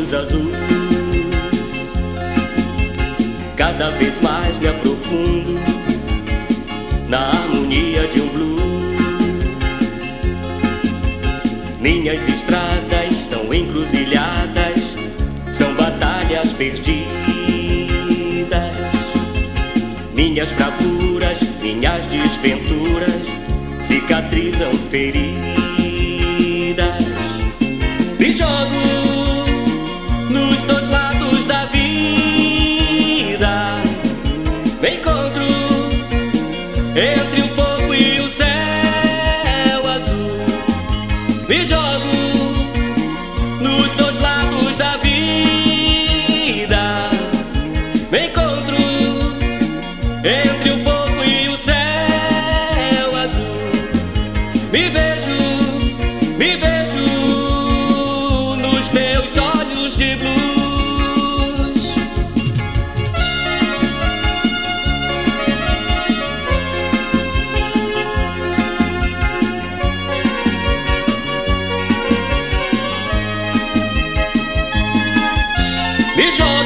olhos azuis. Cada vez mais me aprofundo na harmonia de um blues. Minhas estradas são encruzilhadas, são batalhas perdidas. Minhas bravuras, minhas desventuras cicatrizam feridas. Entre o fogo e o céu azul. Me jogo Me jogo